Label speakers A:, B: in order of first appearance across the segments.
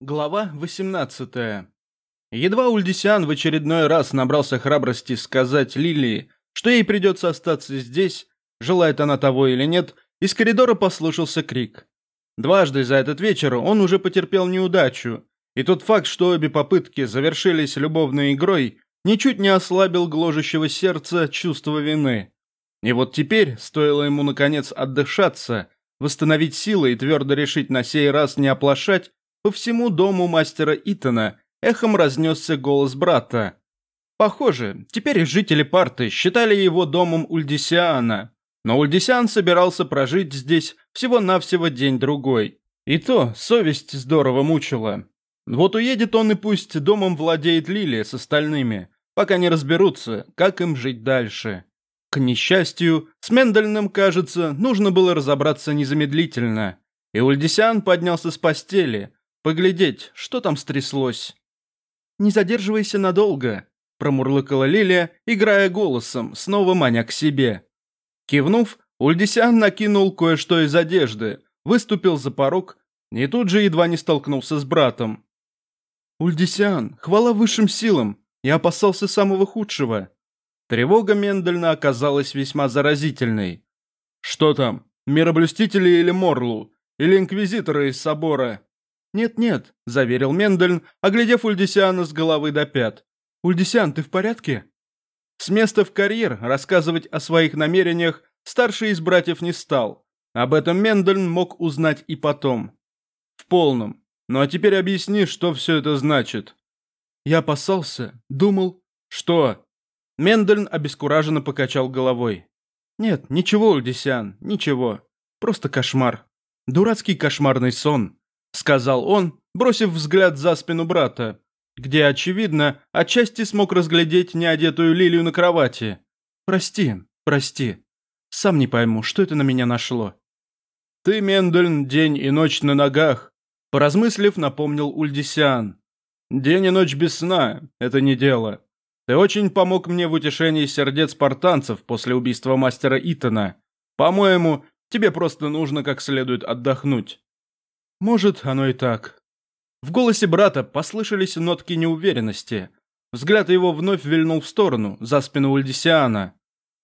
A: Глава 18 Едва Ульдисян в очередной раз набрался храбрости сказать Лилии, что ей придется остаться здесь, желает она того или нет, из коридора послышался крик. Дважды за этот вечер он уже потерпел неудачу, и тот факт, что обе попытки завершились любовной игрой, ничуть не ослабил гложущего сердца чувство вины. И вот теперь, стоило ему наконец отдышаться, восстановить силы и твердо решить на сей раз не оплошать, по всему дому мастера Итана эхом разнесся голос брата. Похоже, теперь жители Парты считали его домом Ульдисиана, но Ульдисиан собирался прожить здесь всего-навсего день-другой. И то совесть здорово мучила. Вот уедет он и пусть домом владеет Лилия с остальными, пока не разберутся, как им жить дальше. К несчастью, с Мендельным, кажется, нужно было разобраться незамедлительно. И Ульдисиан поднялся с постели, Поглядеть, что там стряслось. «Не задерживайся надолго», – промурлыкала Лилия, играя голосом, снова маня к себе. Кивнув, Ульдисян накинул кое-что из одежды, выступил за порог и тут же едва не столкнулся с братом. «Ульдисян, хвала высшим силам, я опасался самого худшего». Тревога Мендельна оказалась весьма заразительной. «Что там, мироблюстители или Морлу? Или инквизиторы из собора?» «Нет-нет», – заверил Мендельн, оглядев Ульдисиана с головы до пят. «Ульдисиан, ты в порядке?» С места в карьер рассказывать о своих намерениях старший из братьев не стал. Об этом Мендельн мог узнать и потом. В полном. Ну а теперь объясни, что все это значит. Я опасался, думал... Что? Мендельн обескураженно покачал головой. Нет, ничего, Ульдисиан, ничего. Просто кошмар. Дурацкий кошмарный сон. — сказал он, бросив взгляд за спину брата, где, очевидно, отчасти смог разглядеть неодетую лилию на кровати. «Прости, прости. Сам не пойму, что это на меня нашло». «Ты, Мендельн, день и ночь на ногах», — поразмыслив, напомнил Ульдисиан. «День и ночь без сна — это не дело. Ты очень помог мне в утешении сердец спартанцев после убийства мастера Итана. По-моему, тебе просто нужно как следует отдохнуть. Может, оно и так. В голосе брата послышались нотки неуверенности. Взгляд его вновь вильнул в сторону, за спину Ульдисиана.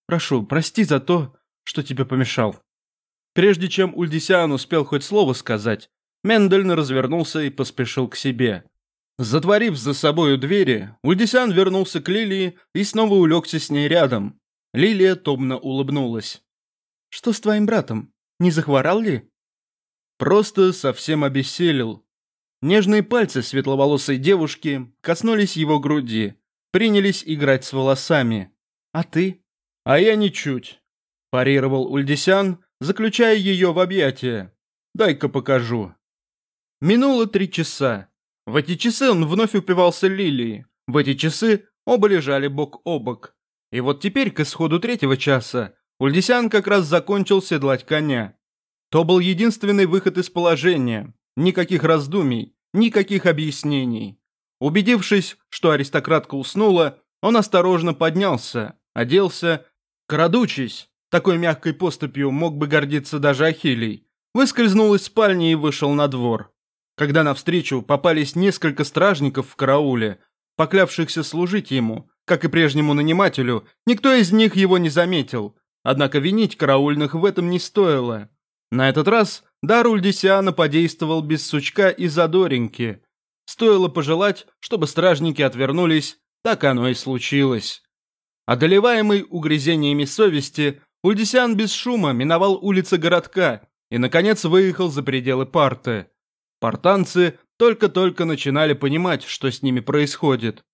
A: «Прошу, прости за то, что тебе помешал». Прежде чем Ульдисиан успел хоть слово сказать, Мендельн развернулся и поспешил к себе. Затворив за собою двери, Ульдисиан вернулся к Лилии и снова улегся с ней рядом. Лилия томно улыбнулась. «Что с твоим братом? Не захворал ли?» Просто совсем обессилел. Нежные пальцы светловолосой девушки коснулись его груди, принялись играть с волосами. «А ты?» «А я ничуть», – парировал Ульдисян, заключая ее в объятия. «Дай-ка покажу». Минуло три часа. В эти часы он вновь упивался лилией. В эти часы оба лежали бок о бок. И вот теперь, к исходу третьего часа, Ульдисян как раз закончил седлать коня. То был единственный выход из положения. Никаких раздумий, никаких объяснений. Убедившись, что аристократка уснула, он осторожно поднялся, оделся, крадучись, такой мягкой поступью мог бы гордиться даже Ахилий, выскользнул из спальни и вышел на двор. Когда навстречу попались несколько стражников в карауле, поклявшихся служить ему, как и прежнему нанимателю, никто из них его не заметил, однако винить караульных в этом не стоило. На этот раз дар Ульдисиана подействовал без сучка и задоринки. Стоило пожелать, чтобы стражники отвернулись, так оно и случилось. Одолеваемый угрызениями совести, Ульдисиан без шума миновал улицы городка и, наконец, выехал за пределы парты. Партанцы только-только начинали понимать, что с ними происходит.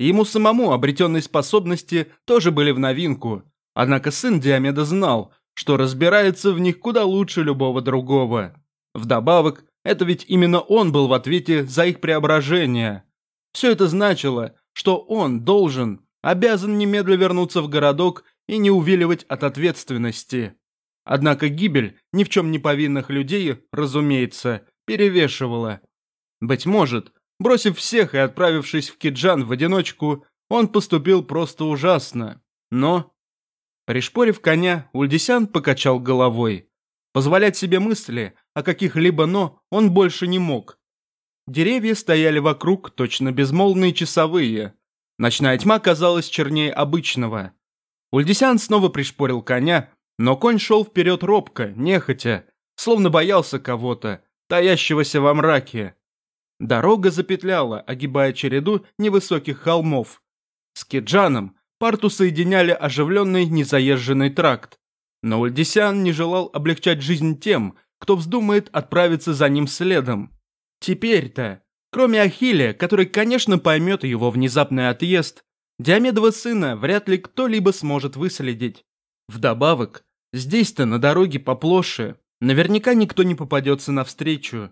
A: Ему самому обретенные способности тоже были в новинку, однако сын Диомеда знал, что разбирается в них куда лучше любого другого. Вдобавок, это ведь именно он был в ответе за их преображение. Все это значило, что он должен, обязан немедля вернуться в городок и не увиливать от ответственности. Однако гибель ни в чем не повинных людей, разумеется, перевешивала. Быть может, бросив всех и отправившись в Киджан в одиночку, он поступил просто ужасно. Но Пришпорив коня, Ульдисян покачал головой. Позволять себе мысли о каких-либо «но» он больше не мог. Деревья стояли вокруг, точно безмолвные часовые. Ночная тьма казалась чернее обычного. Ульдисян снова пришпорил коня, но конь шел вперед робко, нехотя, словно боялся кого-то, таящегося во мраке. Дорога запетляла, огибая череду невысоких холмов. С Киджаном парту соединяли оживленный незаезженный тракт. Но Ульдисян не желал облегчать жизнь тем, кто вздумает отправиться за ним следом. Теперь-то, кроме Ахилля, который, конечно, поймет его внезапный отъезд, Диамедова сына вряд ли кто-либо сможет выследить. Вдобавок, здесь-то на дороге поплоше, наверняка никто не попадется навстречу.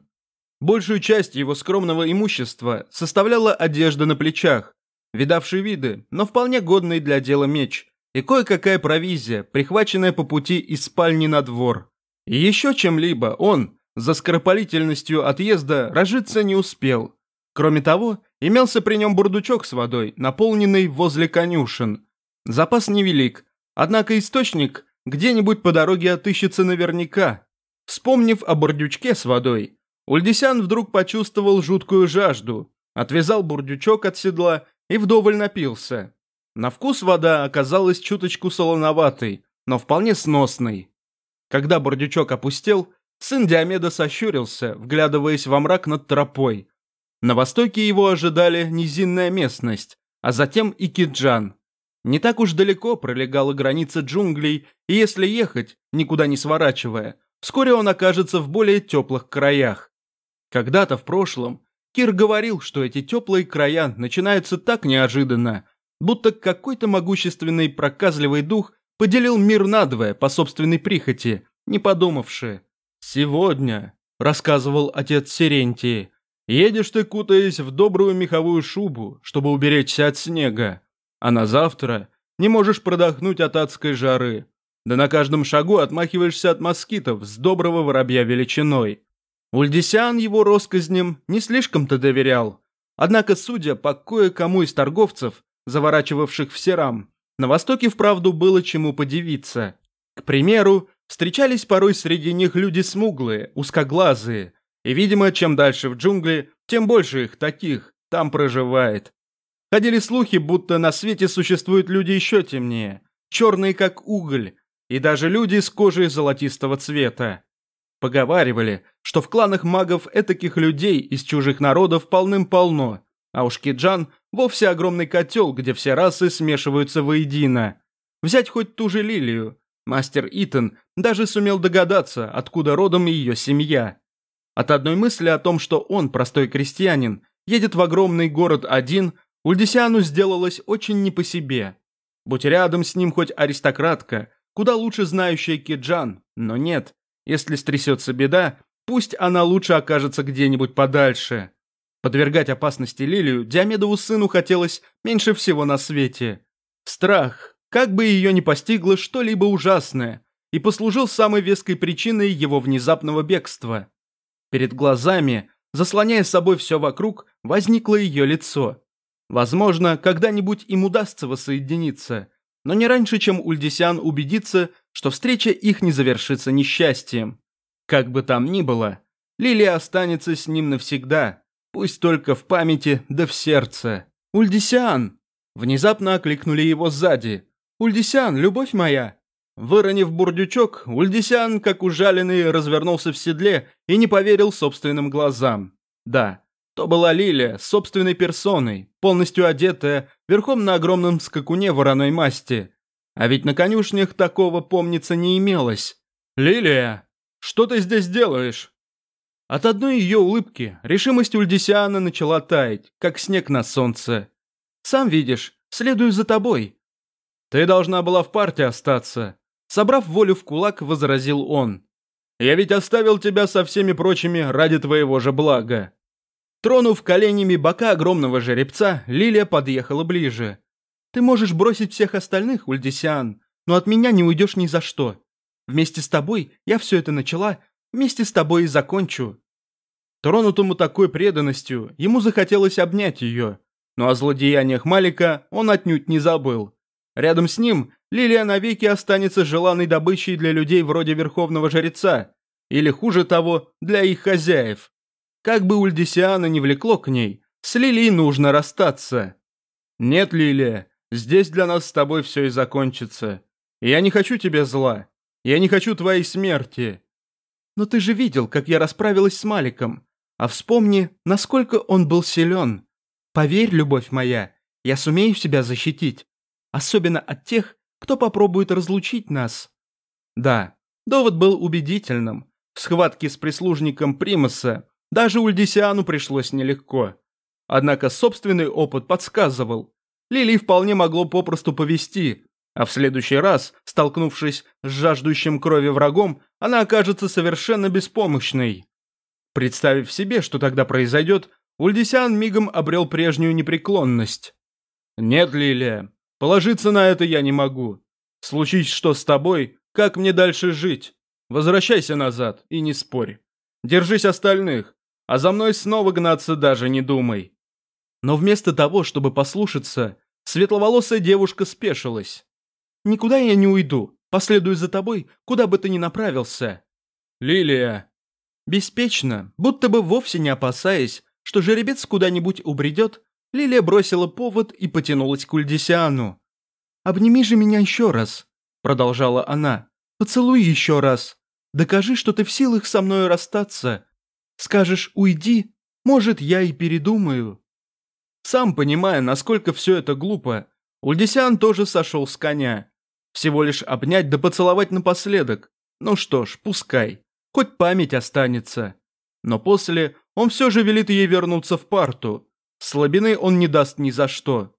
A: Большую часть его скромного имущества составляла одежда на плечах, видавший виды, но вполне годный для дела меч, и кое-какая провизия, прихваченная по пути из спальни на двор. И еще чем-либо он, за скоропалительностью отъезда разжиться не успел. Кроме того, имелся при нем бурдучок с водой, наполненный возле конюшен. Запас невелик, однако источник где-нибудь по дороге отыщется наверняка. Вспомнив о бурдючке с водой, Ульдисян вдруг почувствовал жуткую жажду, отвязал бурдючок от седла и вдоволь напился. На вкус вода оказалась чуточку солоноватой, но вполне сносной. Когда бурдючок опустел, Сын Диомеда сощурился, вглядываясь во мрак над тропой. На востоке его ожидали низинная местность, а затем и Киджан. Не так уж далеко пролегала граница джунглей, и если ехать, никуда не сворачивая, вскоре он окажется в более теплых краях. Когда-то в прошлом Кир говорил, что эти теплые края начинаются так неожиданно, будто какой-то могущественный проказливый дух поделил мир надвое по собственной прихоти, не подумавши. «Сегодня», — рассказывал отец Сирентии, — «едешь ты, кутаясь в добрую меховую шубу, чтобы уберечься от снега, а на завтра не можешь продохнуть от адской жары, да на каждом шагу отмахиваешься от москитов с доброго воробья величиной». Ульдисян его россказням не слишком-то доверял, однако, судя по кое-кому из торговцев, заворачивавших в серам, на Востоке вправду было чему подивиться. К примеру, Встречались порой среди них люди смуглые, узкоглазые, и, видимо, чем дальше в джунгли, тем больше их таких там проживает. Ходили слухи, будто на свете существуют люди еще темнее, черные как уголь, и даже люди с кожей золотистого цвета. Поговаривали, что в кланах магов этаких людей из чужих народов полным-полно, а уж Киджан вовсе огромный котел, где все расы смешиваются воедино. Взять хоть ту же Лилию, Мастер Итан даже сумел догадаться, откуда родом ее семья. От одной мысли о том, что он, простой крестьянин, едет в огромный город один, Ульдисиану сделалось очень не по себе. Будь рядом с ним хоть аристократка, куда лучше знающая Киджан, но нет. Если стрясется беда, пусть она лучше окажется где-нибудь подальше. Подвергать опасности Лилию Диамедову сыну хотелось меньше всего на свете. Страх, как бы ее ни постигло что-либо ужасное, и послужил самой веской причиной его внезапного бегства. Перед глазами, заслоняя собой все вокруг, возникло ее лицо. Возможно, когда-нибудь им удастся воссоединиться, но не раньше, чем Ульдисян убедится, что встреча их не завершится несчастьем. Как бы там ни было, Лилия останется с ним навсегда, пусть только в памяти да в сердце. «Ульдисян!» Внезапно окликнули его сзади – «Ульдисян, любовь моя!» Выронив бурдючок, Ульдисян, как ужаленный, развернулся в седле и не поверил собственным глазам. Да, то была Лилия собственной персоной, полностью одетая, верхом на огромном скакуне вороной масти. А ведь на конюшнях такого, помнится, не имелось. «Лилия, что ты здесь делаешь?» От одной ее улыбки решимость Ульдисиана начала таять, как снег на солнце. «Сам видишь, следую за тобой», «Ты должна была в партии остаться», — собрав волю в кулак, возразил он. «Я ведь оставил тебя со всеми прочими ради твоего же блага». Тронув коленями бока огромного жеребца, Лилия подъехала ближе. «Ты можешь бросить всех остальных, Ульдисиан, но от меня не уйдешь ни за что. Вместе с тобой я все это начала, вместе с тобой и закончу». Тронутому такой преданностью, ему захотелось обнять ее, но о злодеяниях Малика он отнюдь не забыл. Рядом с ним Лилия навеки останется желанной добычей для людей вроде Верховного Жреца, или хуже того, для их хозяев. как бы Ульдисиана не влекло к ней, с Лилией нужно расстаться. Нет, Лилия, здесь для нас с тобой все и закончится. Я не хочу тебе зла. Я не хочу твоей смерти. Но ты же видел, как я расправилась с Маликом. А вспомни, насколько он был силен. Поверь, любовь моя, я сумею себя защитить. Особенно от тех, кто попробует разлучить нас. Да, довод был убедительным. В схватке с прислужником Примаса даже Ульдисиану пришлось нелегко. Однако собственный опыт подсказывал. Лили вполне могло попросту повести, а в следующий раз, столкнувшись с жаждущим крови врагом, она окажется совершенно беспомощной. Представив себе, что тогда произойдет, Ульдисиан мигом обрел прежнюю непреклонность. «Нет, Лилия, положиться на это я не могу. Случись что с тобой, как мне дальше жить? Возвращайся назад и не спорь. Держись остальных, а за мной снова гнаться даже не думай». Но вместо того, чтобы послушаться, светловолосая девушка спешилась. «Никуда я не уйду, последую за тобой, куда бы ты ни направился». «Лилия!» Беспечно, будто бы вовсе не опасаясь, что жеребец куда-нибудь убредет, Лилия бросила повод и потянулась к Ульдисиану. «Обними же меня еще раз», — продолжала она. «Поцелуй еще раз. Докажи, что ты в силах со мной расстаться. Скажешь «уйди», может, я и передумаю». Сам понимая, насколько все это глупо, Ульдисиан тоже сошел с коня. Всего лишь обнять да поцеловать напоследок. Ну что ж, пускай. Хоть память останется. Но после он все же велит ей вернуться в парту. Слабины он не даст ни за что.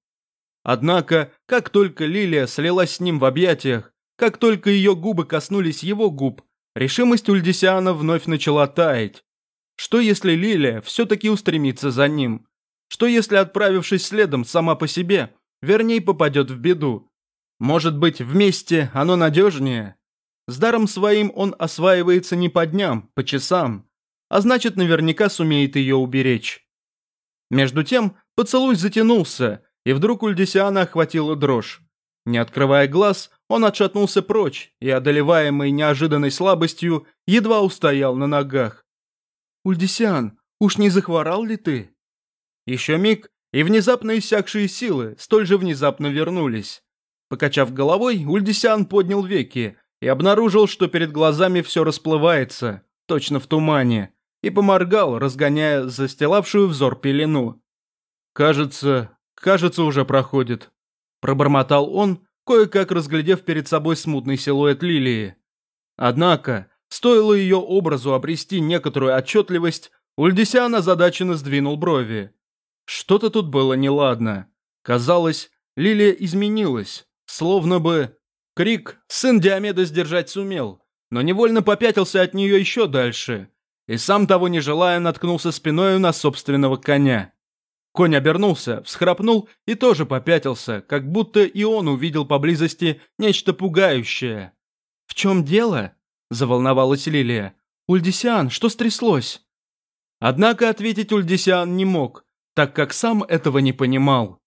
A: Однако, как только Лилия слилась с ним в объятиях, как только ее губы коснулись его губ, решимость Ульдисиана вновь начала таять. Что если Лилия все-таки устремится за ним? Что если, отправившись следом сама по себе, вернее попадет в беду? Может быть, вместе оно надежнее? С даром своим он осваивается не по дням, по часам, а значит, наверняка сумеет ее уберечь. Между тем, поцелуй затянулся, и вдруг Ульдисиана охватила дрожь. Не открывая глаз, он отшатнулся прочь и, одолеваемый неожиданной слабостью, едва устоял на ногах. «Ульдисиан, уж не захворал ли ты?» Еще миг, и внезапно иссякшие силы столь же внезапно вернулись. Покачав головой, Ульдисиан поднял веки и обнаружил, что перед глазами все расплывается, точно в тумане, и поморгал, разгоняя застилавшую взор пелену. «Кажется, кажется, уже проходит», – пробормотал он, кое-как разглядев перед собой смутный силуэт лилии. Однако, стоило ее образу обрести некоторую отчетливость, Ульдисиан озадаченно сдвинул брови. Что-то тут было неладно. Казалось, лилия изменилась, словно бы... Крик сын Диомеда сдержать сумел, но невольно попятился от нее еще дальше, и сам того не желая наткнулся спиною на собственного коня. Конь обернулся, всхрапнул и тоже попятился, как будто и он увидел поблизости нечто пугающее. «В чем дело?» – заволновалась Лилия. «Ульдисиан, что стряслось?» Однако ответить Ульдисиан не мог, так как сам этого не понимал.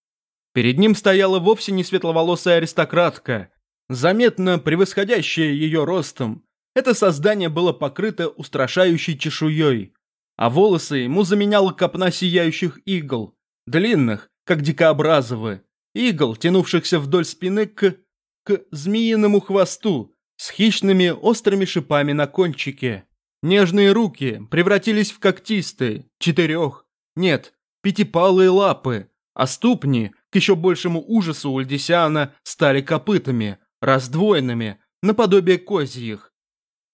A: Перед ним стояла вовсе не светловолосая аристократка, заметно превосходящая ее ростом. Это создание было покрыто устрашающей чешуей, а волосы ему заменяла копна сияющих игл, длинных, как дикообразовые, игл, тянувшихся вдоль спины к... к змеиному хвосту, с хищными острыми шипами на кончике. Нежные руки превратились в когтистые, четырех, нет, пятипалые лапы, а ступни, к еще большему ужасу Ульдисиана, стали копытами, раздвоенными, наподобие козьих.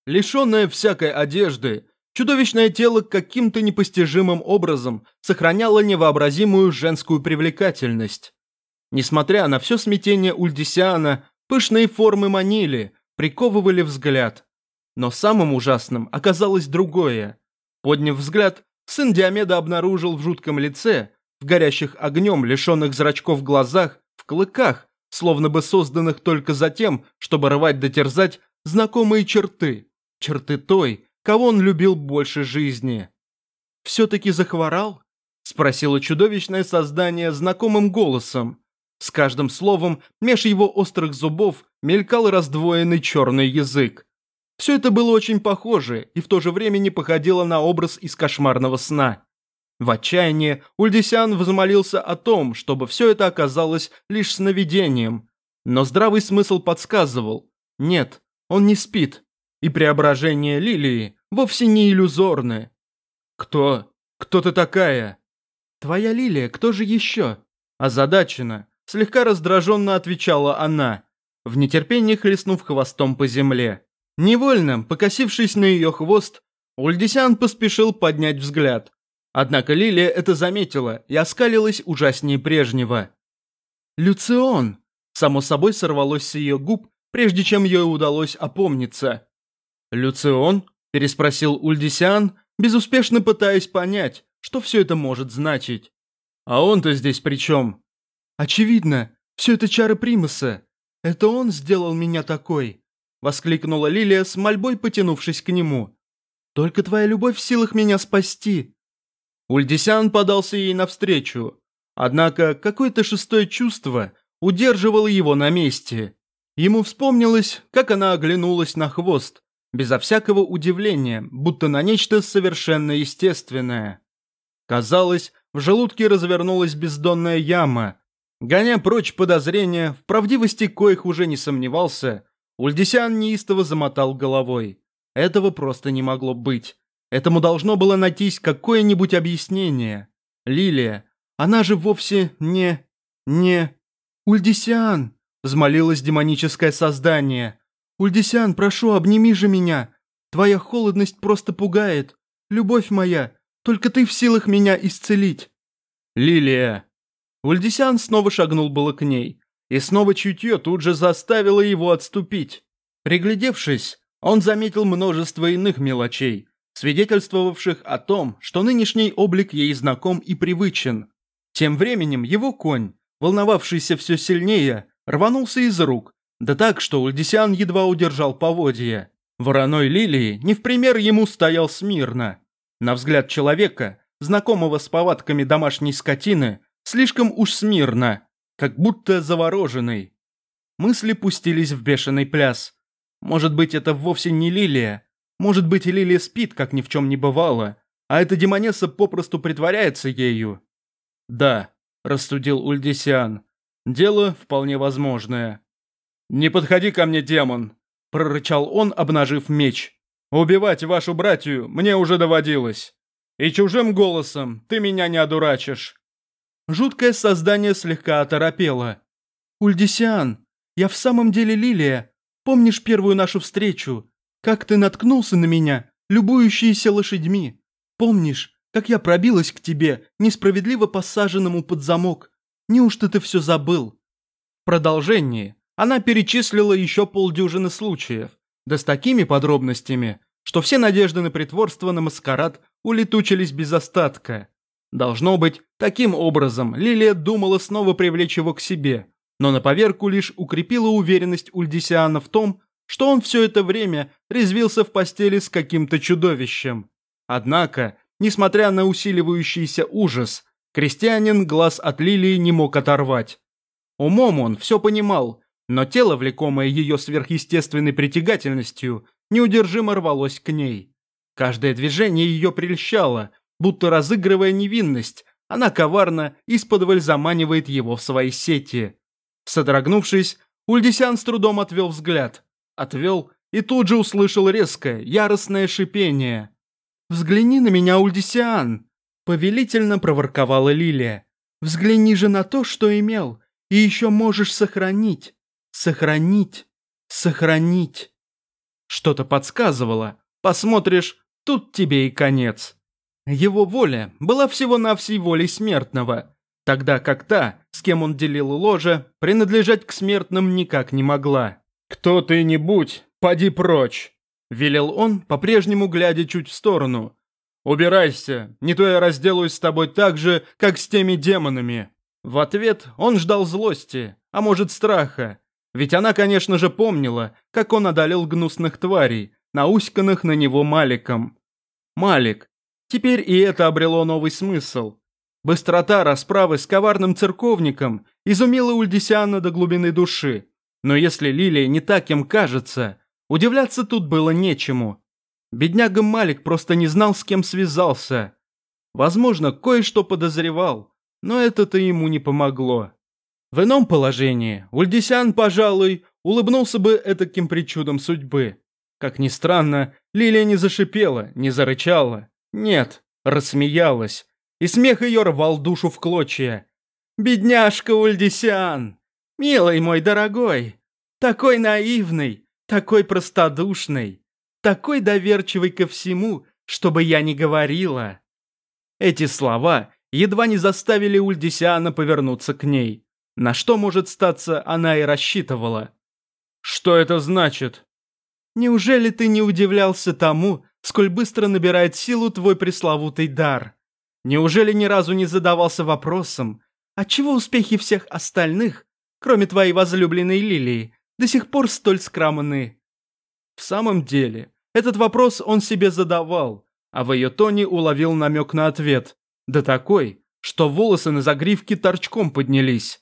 A: Лишенное всякой одежды, чудовищное тело каким-то непостижимым образом сохраняло невообразимую женскую привлекательность. Несмотря на все смятение Ульдисиана, пышные формы манили, приковывали взгляд. Но самым ужасным оказалось другое. Подняв взгляд, сын Диомеда обнаружил в жутком лице, в горящих огнем, лишенных зрачков глазах, в клыках, словно бы созданных только за тем, чтобы рвать да терзать знакомые черты, черты той, кого он любил больше жизни. «Все-таки захворал?» – спросило чудовищное создание знакомым голосом. С каждым словом меж его острых зубов мелькал раздвоенный черный язык. Все это было очень похоже и в то же время не походило на образ из кошмарного сна. В отчаянии Ульдисян взмолился о том, чтобы все это оказалось лишь сновидением. Но здравый смысл подсказывал. Нет, он не спит. И преображение Лилии вовсе не иллюзорны. «Кто? Кто ты такая?» «Твоя Лилия, кто же еще?» Озадачена, слегка раздраженно отвечала она, в нетерпении хлестнув хвостом по земле. Невольно, покосившись на ее хвост, Ульдисян поспешил поднять взгляд. Однако Лилия это заметила и оскалилась ужаснее прежнего. «Люцион!» Само собой сорвалось с ее губ, прежде чем ей удалось опомниться. «Люцион?» – переспросил Ульдисян, безуспешно пытаясь понять, что все это может значить. «А он-то здесь при чем?» «Очевидно, все это чары Примуса. Это он сделал меня такой», – воскликнула Лилия с мольбой, потянувшись к нему. «Только твоя любовь в силах меня спасти». Ульдисян подался ей навстречу. Однако какое-то шестое чувство удерживало его на месте. Ему вспомнилось, как она оглянулась на хвост, безо всякого удивления, будто на нечто совершенно естественное. Казалось, в желудке развернулась бездонная яма, Гоня прочь подозрения, в правдивости коих уже не сомневался, Ульдисян неистово замотал головой. Этого просто не могло быть. Этому должно было найтись какое-нибудь объяснение. Лилия, она же вовсе не... не... «Ульдисян!» – взмолилось демоническое создание. «Ульдисян, прошу, обними же меня! Твоя холодность просто пугает! Любовь моя, только ты в силах меня исцелить!» «Лилия!» Ульдисян снова шагнул было к ней, и снова чутье тут же заставило его отступить. Приглядевшись, он заметил множество иных мелочей, свидетельствовавших о том, что нынешний облик ей знаком и привычен. Тем временем его конь, волновавшийся все сильнее, рванулся из рук, да так, что Ульдисян едва удержал поводья. Вороной лилии не в пример ему стоял смирно. На взгляд человека, знакомого с повадками домашней скотины, Слишком уж смирно, как будто завороженный. Мысли пустились в бешеный пляс. Может быть, это вовсе не Лилия. Может быть, Лилия спит, как ни в чем не бывало, а эта демонесса попросту притворяется ею. Да, рассудил Ульдисиан. Дело вполне возможное. «Не подходи ко мне, демон!» – прорычал он, обнажив меч. «Убивать вашу братью мне уже доводилось. И чужим голосом ты меня не одурачишь. Жуткое создание слегка оторопело. «Ульдисиан, я в самом деле Лилия. Помнишь первую нашу встречу? Как ты наткнулся на меня, любующиеся лошадьми? Помнишь, как я пробилась к тебе, несправедливо посаженному под замок? Неужто ты все забыл?» В продолжении она перечислила еще полдюжины случаев, да с такими подробностями, что все надежды на притворство на маскарад улетучились без остатка. Должно быть, таким образом Лилия думала снова привлечь его к себе, но на поверку лишь укрепила уверенность Ульдисиана в том, что он все это время резвился в постели с каким-то чудовищем. Однако, несмотря на усиливающийся ужас, крестьянин глаз от Лилии не мог оторвать. Умом он все понимал, но тело, влекомое ее сверхъестественной притягательностью, неудержимо рвалось к ней. Каждое движение ее прельщало – Будто разыгрывая невинность, она коварно исподволь заманивает его в свои сети. Содрогнувшись, Ульдисян с трудом отвел взгляд. Отвел и тут же услышал резкое, яростное шипение. «Взгляни на меня, Ульдисян!» Повелительно проворковала Лилия. «Взгляни же на то, что имел, и еще можешь сохранить. Сохранить. Сохранить». Что-то подсказывало. Посмотришь, тут тебе и конец. Его воля была всего-навсей волей смертного, тогда как та, с кем он делил ложе, принадлежать к смертным никак не могла. «Кто ты не будь, поди прочь!» – велел он, по-прежнему глядя чуть в сторону. «Убирайся, не то я разделаюсь с тобой так же, как с теми демонами!» В ответ он ждал злости, а может страха, ведь она, конечно же, помнила, как он одолел гнусных тварей, науськанных на него Маликом. Малик, Теперь и это обрело новый смысл. Быстрота расправы с коварным церковником изумила Ульдисиана до глубины души. Но если Лилия не так им кажется, Удивляться тут было нечему. Бедняга Малик просто не знал, с кем связался. Возможно, кое-что подозревал, но это-то ему не помогло. В ином положении Ульдисян, пожалуй, улыбнулся бы этаким причудом судьбы. Как ни странно, Лилия не зашипела, не зарычала. Нет, рассмеялась. И смех ее рвал душу в клочья. «Бедняжка Ульдисян! Милый мой дорогой! Такой наивный, такой простодушный, такой доверчивый ко всему, чтобы я не говорила!» Эти слова едва не заставили Ульдисиана повернуться к ней. На что, может статься, она и рассчитывала. «Что это значит?» «Неужели ты не удивлялся тому, сколь быстро набирает силу твой пресловутый дар? Неужели ни разу не задавался вопросом, отчего успехи всех остальных, кроме твоей возлюбленной Лилии, до сих пор столь скромны?» В самом деле, этот вопрос он себе задавал, а в ее тоне уловил намек на ответ. Да такой, что волосы на загривке торчком поднялись.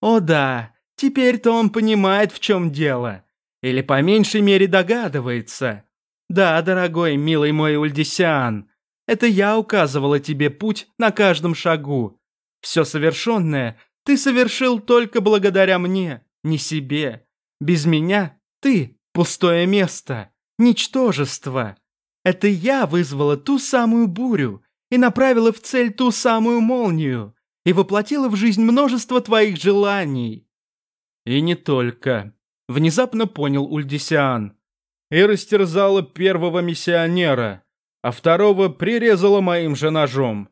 A: «О да, теперь-то он понимает, в чем дело. Или по меньшей мере догадывается. Да, дорогой, милый мой Ульдисиан, это я указывала тебе путь на каждом шагу. Все совершенное ты совершил только благодаря мне, не себе. Без меня ты – пустое место, ничтожество. Это я вызвала ту самую бурю и направила в цель ту самую молнию и воплотила в жизнь множество твоих желаний. И не только. Внезапно понял Ульдисиан. И растерзала первого миссионера, а второго прирезала моим же ножом.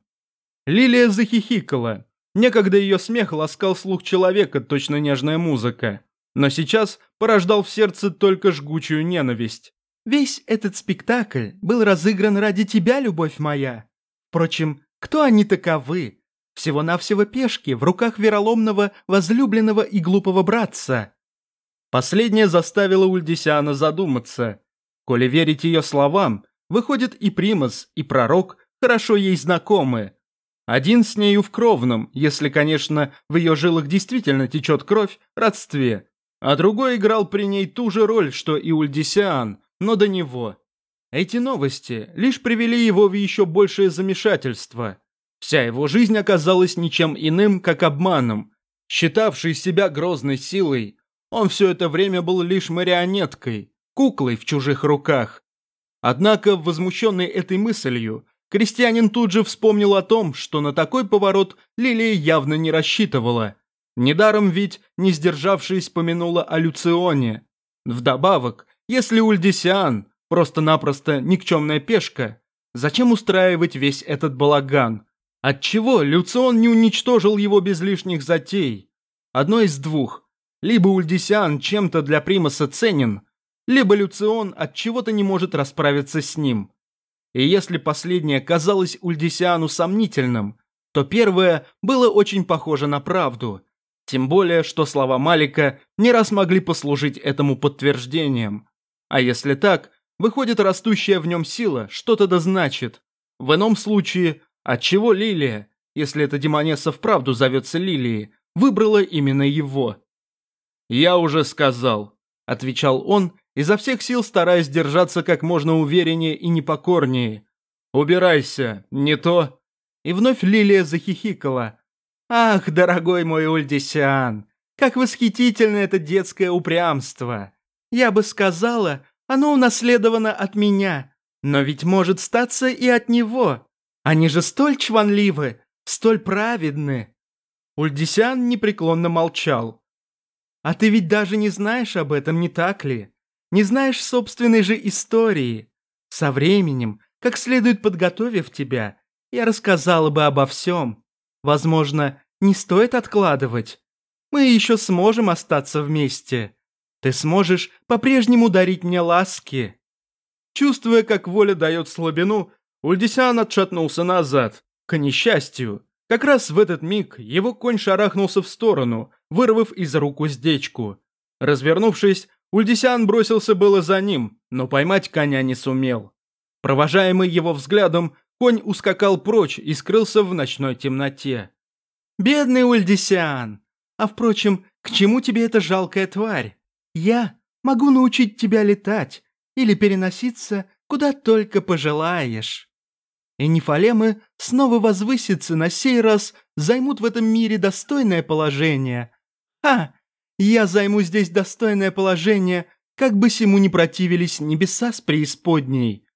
A: Лилия захихикала. Некогда ее смех ласкал слух человека, точно нежная музыка. Но сейчас порождал в сердце только жгучую ненависть. Весь этот спектакль был разыгран ради тебя, любовь моя. Впрочем, кто они таковы? Всего-навсего пешки в руках вероломного, возлюбленного и глупого братца. Последнее заставило Ульдисиана задуматься. Коли верить ее словам, выходит и Примас, и Пророк хорошо ей знакомы. Один с нею в кровном, если, конечно, в ее жилах действительно течет кровь, родстве, а другой играл при ней ту же роль, что и Ульдисиан, но до него. Эти новости лишь привели его в еще большее замешательство. Вся его жизнь оказалась ничем иным, как обманом. Считавший себя грозной силой, он все это время был лишь марионеткой, куклой в чужих руках. Однако, возмущенный этой мыслью, крестьянин тут же вспомнил о том, что на такой поворот Лилия явно не рассчитывала. Недаром ведь, не сдержавшись, помянула о Люционе. Вдобавок, если Ульдисиан просто-напросто никчемная пешка, зачем устраивать весь этот балаган? Отчего Люцион не уничтожил его без лишних затей? Одно из двух. Либо Ульдисиан чем-то для Примаса ценен, либо Люцион от чего-то не может расправиться с ним. И если последнее казалось Ульдисиану сомнительным, то первое было очень похоже на правду. Тем более, что слова Малика не раз могли послужить этому подтверждением. А если так, выходит растущая в нем сила, что-то да значит. В ином случае, отчего Лилия, если эта демонесса вправду зовется Лилией, выбрала именно его? «Я уже сказал», – отвечал он, изо всех сил стараясь держаться как можно увереннее и непокорнее. «Убирайся, не то...» И вновь Лилия захихикала. «Ах, дорогой мой Ульдисиан, как восхитительно это детское упрямство! Я бы сказала, оно унаследовано от меня, но ведь может статься и от него. Они же столь чванливы, столь праведны. Ульдисян непреклонно молчал. А ты ведь даже не знаешь об этом, не так ли? Не знаешь собственной же истории. Со временем, как следует подготовив тебя, я рассказала бы обо всем. Возможно, не стоит откладывать. Мы еще сможем остаться вместе. Ты сможешь по-прежнему дарить мне ласки». Чувствуя, как воля дает слабину, Ульдисян отшатнулся назад. К несчастью, как раз в этот миг его конь шарахнулся в сторону, вырвав из рук уздечку. Развернувшись, Ульдисян бросился было за ним, но поймать коня не сумел. Провожаемый его взглядом, конь ускакал прочь и скрылся в ночной темноте. «Бедный Ульдисян! А впрочем, к чему тебе эта жалкая тварь? Я
B: могу научить тебя летать или переноситься куда только пожелаешь. И нефалемы снова возвысятся, на сей раз займут в этом мире достойное положение. А, я займу здесь достойное положение, как бы сему не противились небеса с преисподней.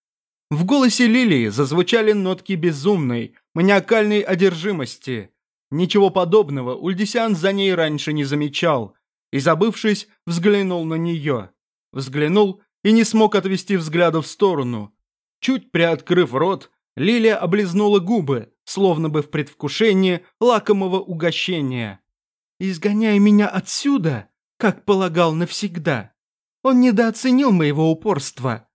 B: В голосе Лилии зазвучали нотки безумной, маниакальной одержимости. Ничего подобного Ульдисян за ней раньше не замечал, и, забывшись, взглянул на нее. Взглянул и не смог отвести взгляда в сторону. Чуть приоткрыв рот, Лилия облизнула губы, словно бы в предвкушении лакомого угощения. «Изгоняй меня отсюда, как полагал навсегда. Он недооценил моего упорства.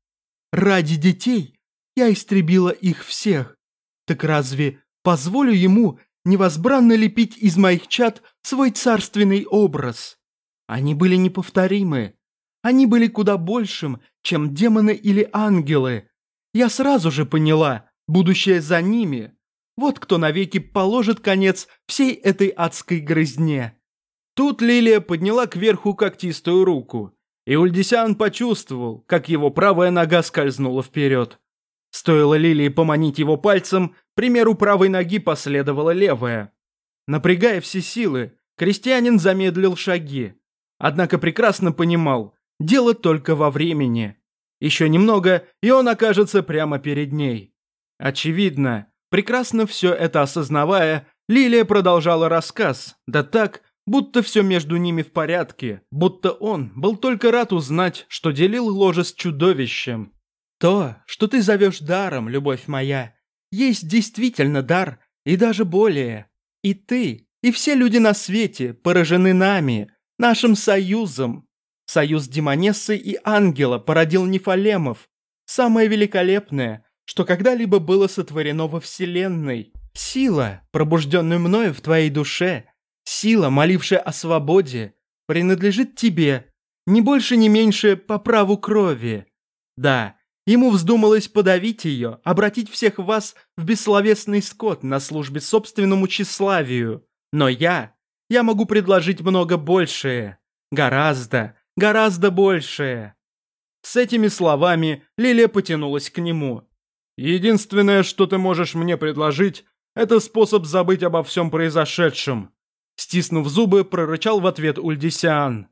B: Ради детей я истребила их всех. Так разве позволю ему невозбранно лепить из моих чад свой царственный образ? Они были неповторимы. Они были куда большим, чем демоны или ангелы. Я сразу же поняла, будущее за ними. Вот кто навеки положит конец всей этой адской грызне. Тут Лилия подняла кверху когтистую руку, и Ульдисян почувствовал, как его правая нога скользнула вперед. Стоило Лилии поманить его пальцем, примеру правой ноги последовала левая. Напрягая все силы, крестьянин замедлил шаги. Однако прекрасно понимал, Дело только во времени. Еще немного, и он окажется прямо перед ней. Очевидно, прекрасно все это осознавая, Лилия продолжала рассказ, да так, будто все между ними в порядке, будто он был только рад узнать, что делил ложе с чудовищем. То, что ты зовешь даром, любовь моя, есть действительно дар, и даже более. И ты, и все люди на свете поражены нами, нашим союзом, Союз Демонессы и Ангела породил Нефалемов. Самое великолепное, что когда-либо было сотворено во Вселенной. Сила, пробужденная мною в твоей душе, сила, молившая о свободе, принадлежит тебе, ни больше, ни меньше по праву крови. Да, ему вздумалось подавить ее, обратить всех вас в бессловесный скот на службе собственному тщеславию. Но я, я могу предложить много большее. Гораздо, Гораздо большее. С этими словами Лилия потянулась к нему. «Единственное, что ты можешь мне предложить, это способ забыть обо всем произошедшем», стиснув зубы, прорычал в ответ Ульдисиан.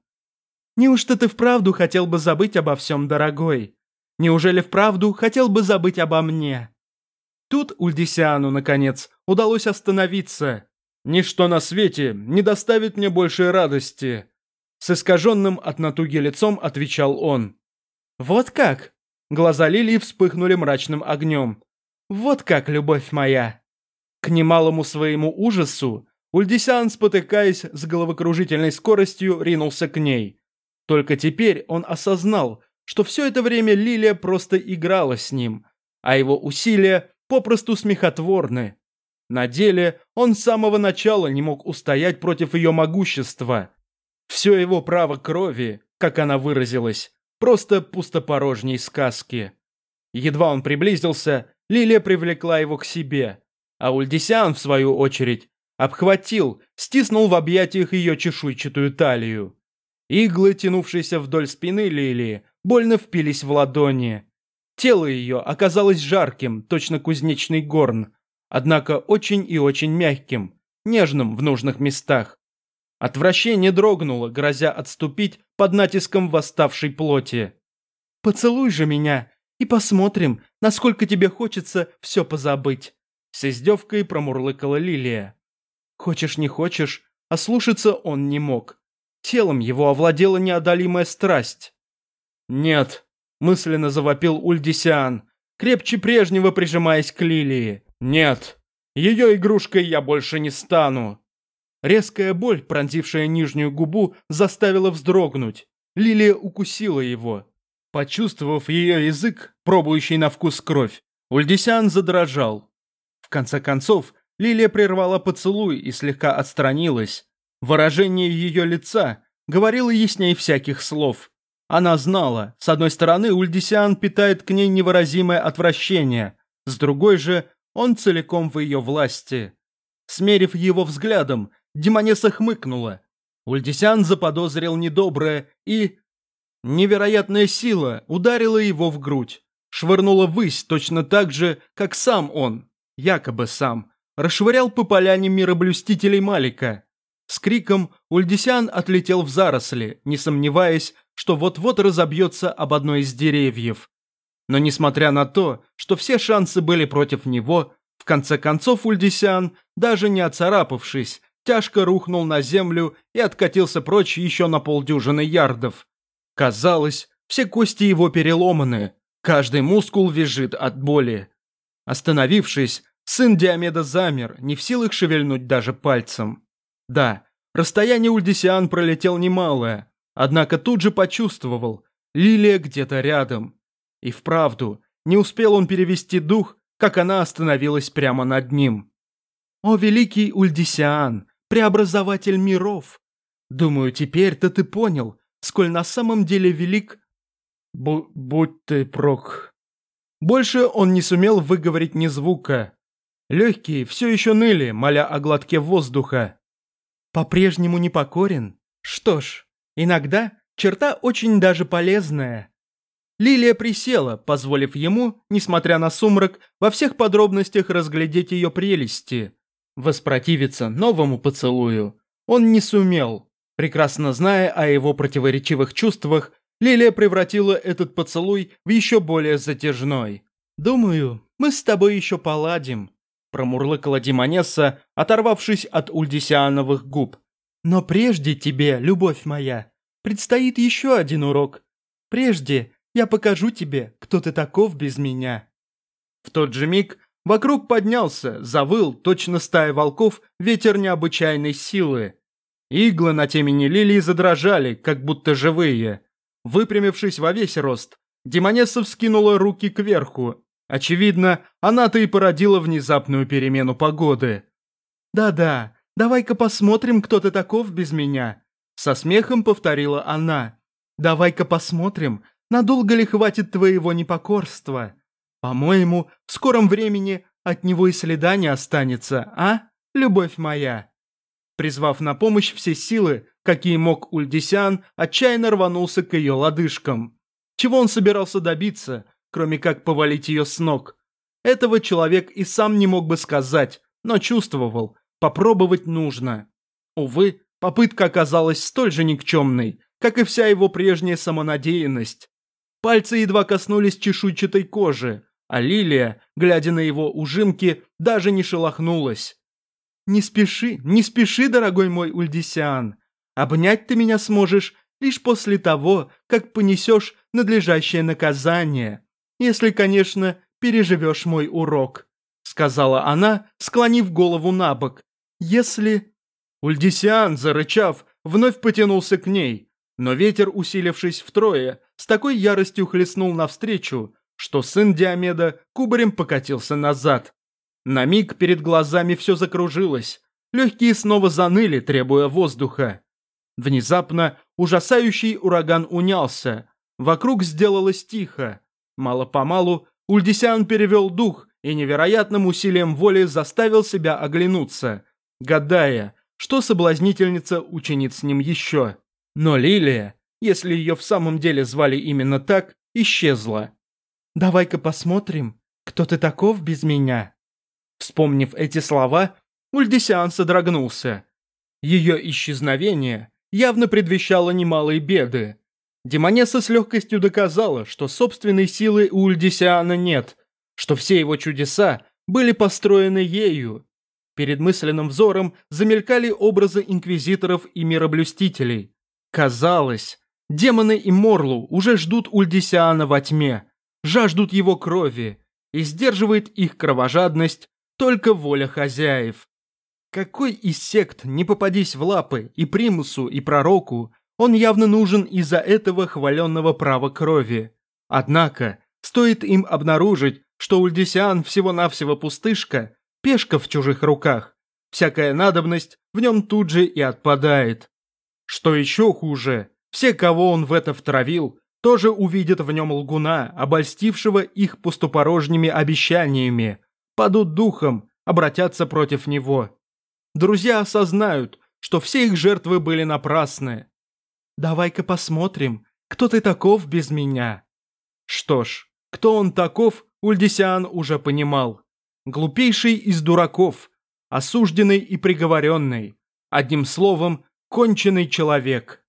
B: «Неужто ты вправду хотел бы забыть обо всем, дорогой? Неужели вправду хотел бы забыть обо мне?» Тут Ульдисиану, наконец, удалось остановиться. «Ничто на свете не доставит мне большей радости, с искаженным от натуги лицом отвечал он. «Вот как?» Глаза Лилии вспыхнули мрачным огнем. «Вот как, любовь моя!» К немалому своему ужасу, Ульдисян, спотыкаясь с головокружительной скоростью, ринулся к ней. Только теперь он осознал, что все это время Лилия просто играла с ним, а его усилия попросту смехотворны. На деле он с самого начала не мог устоять против ее могущества – все его право крови, как она выразилась, просто пустопорожней сказки. Едва он приблизился, Лилия привлекла его к себе, а Ульдисян, в свою очередь, обхватил, стиснул в объятиях ее чешуйчатую талию. Иглы, тянувшиеся вдоль спины Лилии, больно впились в ладони. Тело ее оказалось жарким, точно кузнечный горн, однако очень и очень мягким, нежным в нужных местах. Отвращение дрогнуло, грозя отступить под натиском восставшей плоти. «Поцелуй же меня, и посмотрим, насколько тебе хочется все позабыть», с издевкой промурлыкала Лилия. Хочешь не хочешь, а слушаться он не мог. Телом его овладела неодолимая страсть. «Нет», – мысленно завопил Ульдисиан, крепче прежнего прижимаясь к Лилии. «Нет, ее игрушкой я больше не стану». Резкая боль, пронзившая нижнюю губу, заставила вздрогнуть. Лилия укусила его. Почувствовав ее язык, пробующий на вкус кровь, Ульдисян задрожал. В конце концов, Лилия прервала поцелуй и слегка отстранилась. Выражение ее лица говорило ясней всяких слов. Она знала, с одной стороны, Ульдисян питает к ней невыразимое отвращение, с другой же, он целиком в ее власти. Смерив его взглядом, Демонесса хмыкнула. Ульдисян заподозрил недоброе и...
A: Невероятная сила ударила его в грудь, швырнула ввысь точно так же, как сам он, якобы сам, расшвырял по поляне мироблюстителей Малика. С криком Ульдисян отлетел в заросли, не сомневаясь, что вот-вот разобьется об одной из деревьев. Но несмотря на то, что все шансы были против него, в конце концов Ульдисян, даже не оцарапавшись, тяжко рухнул на землю и откатился прочь еще на полдюжины ярдов. Казалось, все кости его переломаны, каждый мускул визжит от боли. Остановившись, сын Диомеда замер, не в силах шевельнуть даже пальцем. Да, расстояние Ульдисиан пролетел немалое, однако тут же почувствовал, Лилия где-то рядом. И вправду, не успел он перевести дух, как она остановилась прямо над ним. «О, великий Ульдисиан, преобразователь миров! Думаю, теперь-то ты понял, сколь на самом деле велик...» Бу «Будь ты прок...» Больше он не сумел выговорить ни звука. Легкие все еще ныли, моля о глотке воздуха. По-прежнему непокорен? Что ж, иногда черта очень даже полезная. Лилия присела, позволив ему, несмотря на сумрак, во всех подробностях разглядеть ее прелести. Воспротивиться новому поцелую он не сумел. Прекрасно зная о его противоречивых чувствах, Лилия превратила этот поцелуй в еще более затяжной. «Думаю, мы с тобой еще поладим», – промурлыкала Димонесса, оторвавшись от ульдисиановых губ. «Но прежде тебе, любовь моя, предстоит еще один урок. Прежде я покажу тебе, кто ты таков без меня». В тот же миг вокруг поднялся, завыл, точно стая волков, ветер необычайной силы. Иглы на темени лилии задрожали, как будто живые. Выпрямившись во весь рост, Демонесса вскинула руки кверху. Очевидно, она-то и породила внезапную перемену погоды. «Да-да, давай-ка посмотрим, кто ты таков без меня», — со смехом повторила она. «Давай-ка посмотрим, надолго ли хватит твоего непокорства? По-моему, в скором времени от него и следа не останется, а, любовь моя?» Призвав на помощь все силы, какие мог Ульдисян, отчаянно рванулся к ее лодыжкам. Чего он собирался добиться, кроме как повалить ее с ног? Этого человек и сам не мог бы сказать, но чувствовал, попробовать нужно. Увы, попытка оказалась столь же никчемной, как и вся его прежняя самонадеянность. Пальцы едва коснулись чешуйчатой кожи, а Лилия, глядя на его ужимки, даже не шелохнулась. «Не спеши, не спеши, дорогой мой Ульдисиан. Обнять ты меня сможешь лишь после того, как понесешь надлежащее наказание. Если, конечно, переживешь мой урок», — сказала она, склонив голову на бок. «Если...» Ульдисиан, зарычав, вновь потянулся к ней, но ветер, усилившись втрое, с такой яростью хлестнул навстречу, что сын Диомеда кубарем покатился назад. На миг перед глазами все закружилось, легкие снова заныли, требуя воздуха. Внезапно ужасающий ураган унялся, вокруг сделалось тихо. Мало-помалу Ульдисян перевел дух и невероятным усилием воли заставил себя оглянуться, гадая, что соблазнительница учинит с ним еще. Но Лилия, если ее в самом деле звали именно так, исчезла. «Давай-ка посмотрим, кто ты таков без меня?» Вспомнив эти слова, Ульдисиан содрогнулся. Ее исчезновение явно предвещало немалые беды. Демонесса с легкостью доказала, что собственной силы у Ульдисиана нет, что все его чудеса были построены ею. Перед мысленным взором замелькали образы инквизиторов и мироблюстителей. Казалось, демоны и Морлу уже ждут Ульдисиана во тьме, жаждут его крови, и сдерживает их кровожадность только воля хозяев. Какой из сект не попадись в лапы и примусу, и пророку, он явно нужен из-за этого хваленного права крови. Однако, стоит им обнаружить, что Ульдисиан всего-навсего пустышка, пешка в чужих руках, всякая надобность в нем тут же и отпадает. Что еще хуже, все, кого он в это втравил, тоже увидят в нем лгуна, обольстившего их пустопорожними обещаниями, падут духом, обратятся против него. Друзья осознают, что все их жертвы были напрасны. «Давай-ка посмотрим,
B: кто ты таков без меня. Что ж, кто он таков, Ульдисиан уже понимал. Глупейший из дураков, осужденный и приговоренный. Одним словом, конченый человек.